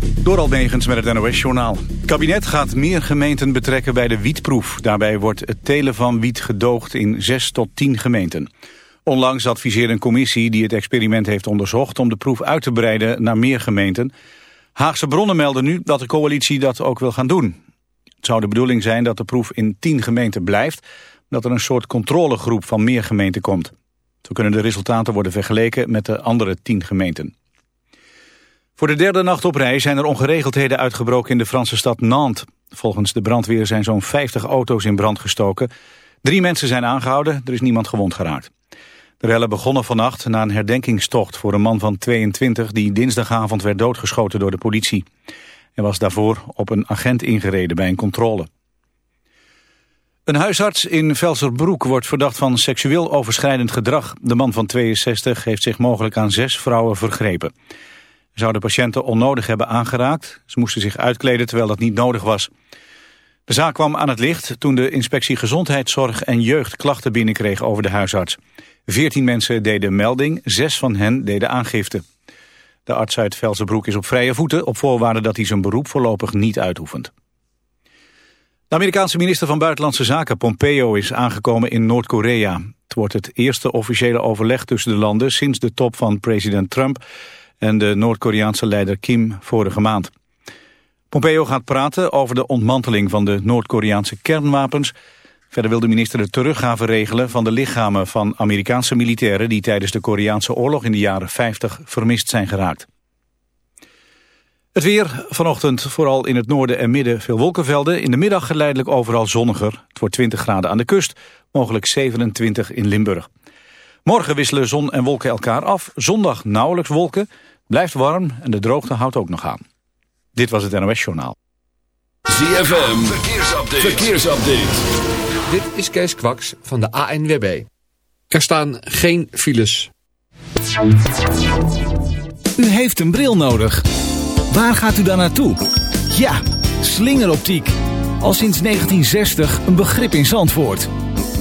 Door Almegens met het NOS-journaal. Het kabinet gaat meer gemeenten betrekken bij de wietproef. Daarbij wordt het telen van wiet gedoogd in 6 tot 10 gemeenten. Onlangs adviseerde een commissie die het experiment heeft onderzocht... om de proef uit te breiden naar meer gemeenten. Haagse bronnen melden nu dat de coalitie dat ook wil gaan doen. Het zou de bedoeling zijn dat de proef in 10 gemeenten blijft... dat er een soort controlegroep van meer gemeenten komt. Zo kunnen de resultaten worden vergeleken met de andere 10 gemeenten. Voor de derde nacht op rij zijn er ongeregeldheden uitgebroken in de Franse stad Nantes. Volgens de brandweer zijn zo'n 50 auto's in brand gestoken. Drie mensen zijn aangehouden, er is niemand gewond geraakt. De rellen begonnen vannacht na een herdenkingstocht voor een man van 22... die dinsdagavond werd doodgeschoten door de politie. Hij was daarvoor op een agent ingereden bij een controle. Een huisarts in Velserbroek wordt verdacht van seksueel overschrijdend gedrag. De man van 62 heeft zich mogelijk aan zes vrouwen vergrepen zouden patiënten onnodig hebben aangeraakt. Ze moesten zich uitkleden terwijl dat niet nodig was. De zaak kwam aan het licht toen de inspectie Gezondheidszorg en Jeugd klachten binnenkreeg over de huisarts. Veertien mensen deden melding, zes van hen deden aangifte. De arts uit Velsenbroek is op vrije voeten op voorwaarde dat hij zijn beroep voorlopig niet uitoefent. De Amerikaanse minister van Buitenlandse Zaken Pompeo is aangekomen in Noord-Korea. Het wordt het eerste officiële overleg tussen de landen sinds de top van president Trump en de Noord-Koreaanse leider Kim vorige maand. Pompeo gaat praten over de ontmanteling van de Noord-Koreaanse kernwapens. Verder wil de minister de teruggave regelen van de lichamen van Amerikaanse militairen... die tijdens de Koreaanse oorlog in de jaren 50 vermist zijn geraakt. Het weer, vanochtend vooral in het noorden en midden veel wolkenvelden. In de middag geleidelijk overal zonniger. Het wordt 20 graden aan de kust, mogelijk 27 in Limburg. Morgen wisselen zon en wolken elkaar af. Zondag nauwelijks wolken. Blijft warm en de droogte houdt ook nog aan. Dit was het NOS Journaal. ZFM, verkeersupdate. verkeersupdate. Dit is Kees Kwaks van de ANWB. Er staan geen files. U heeft een bril nodig. Waar gaat u dan naartoe? Ja, slingeroptiek. Al sinds 1960 een begrip in Zandvoort.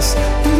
eyes.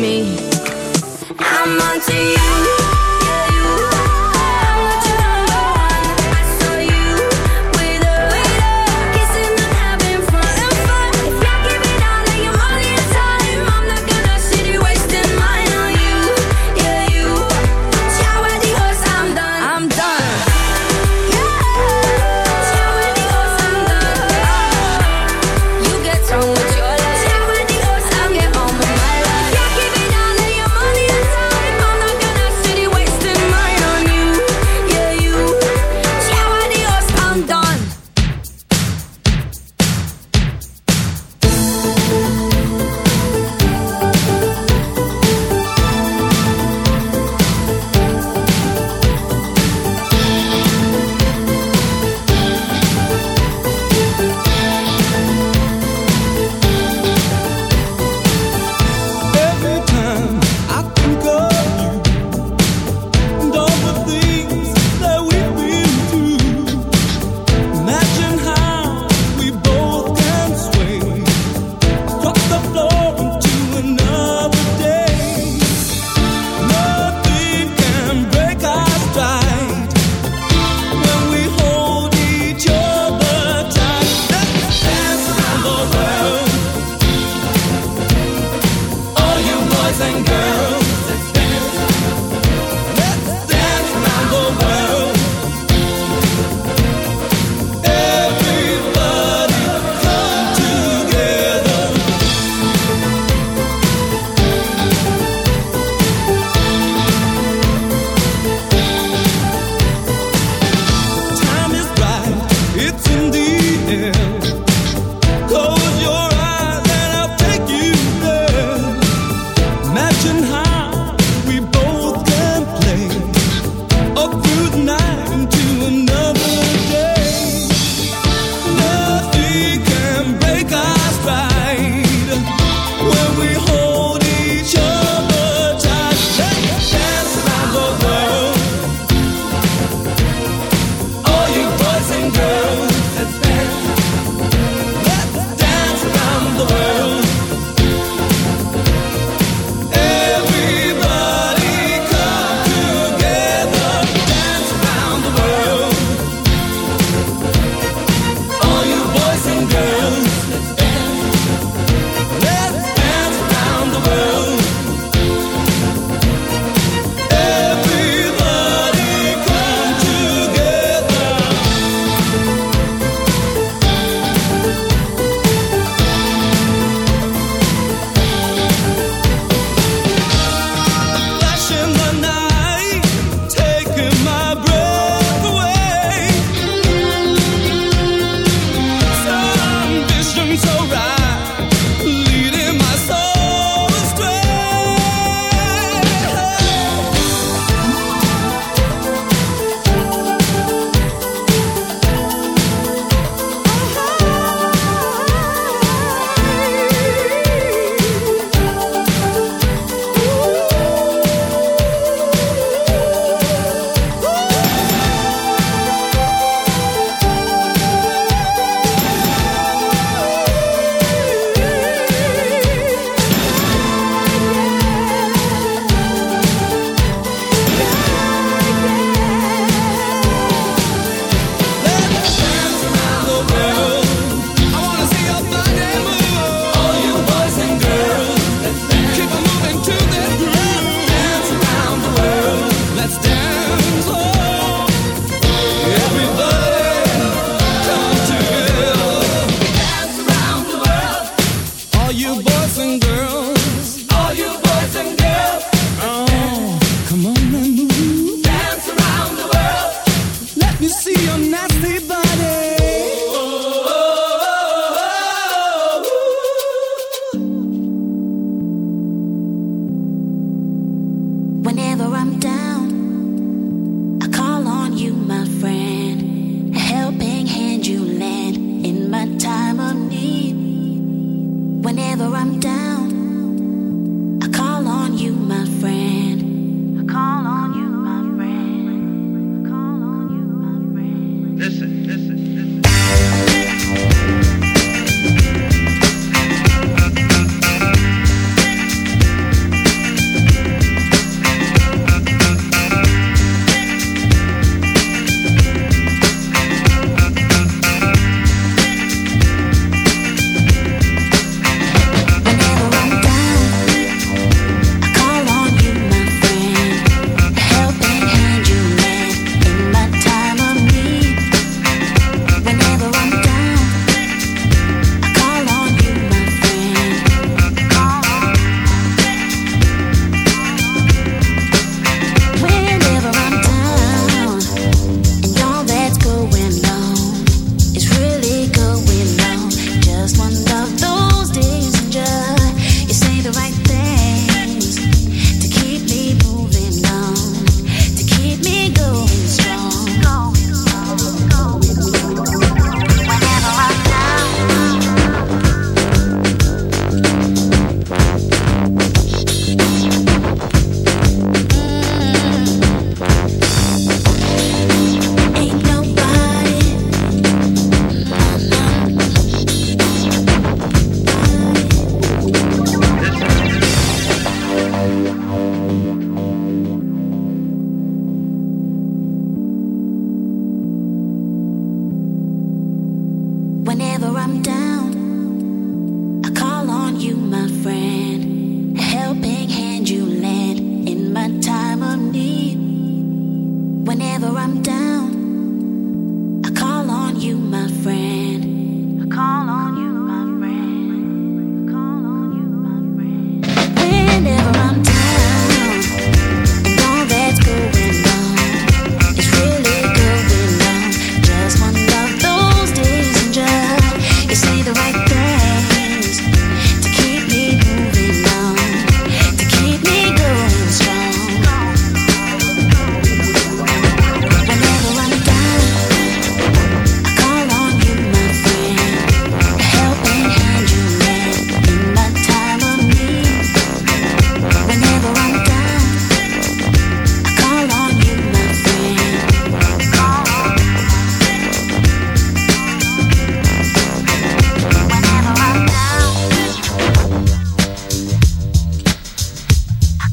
me. I'm onto you. you.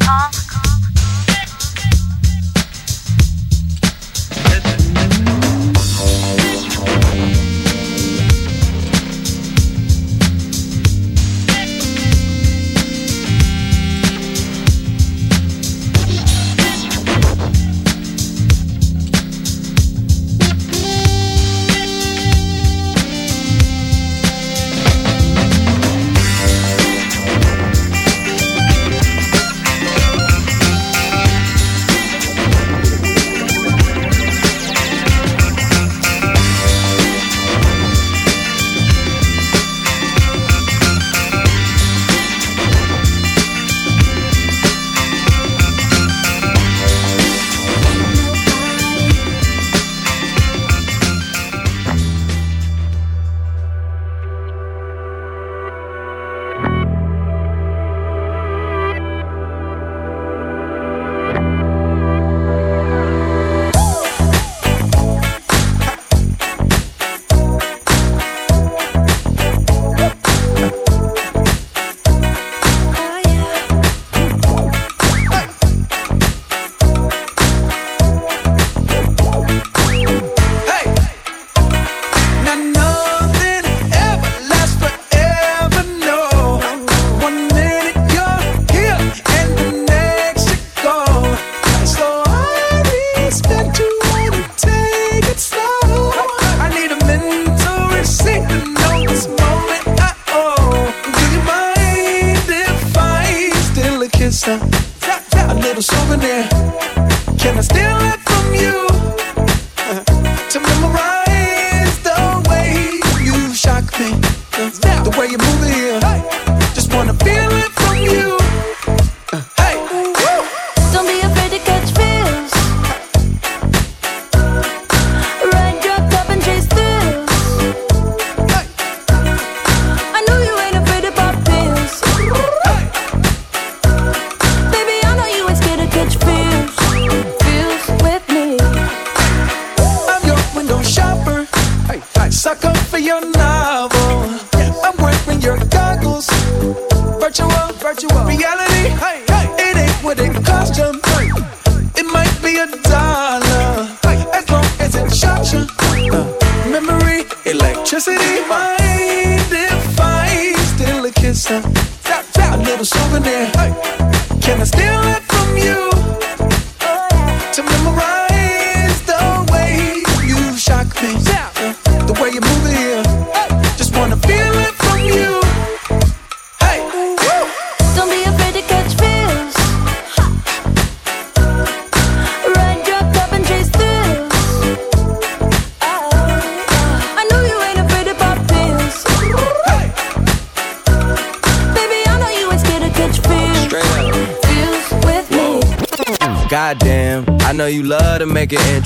song.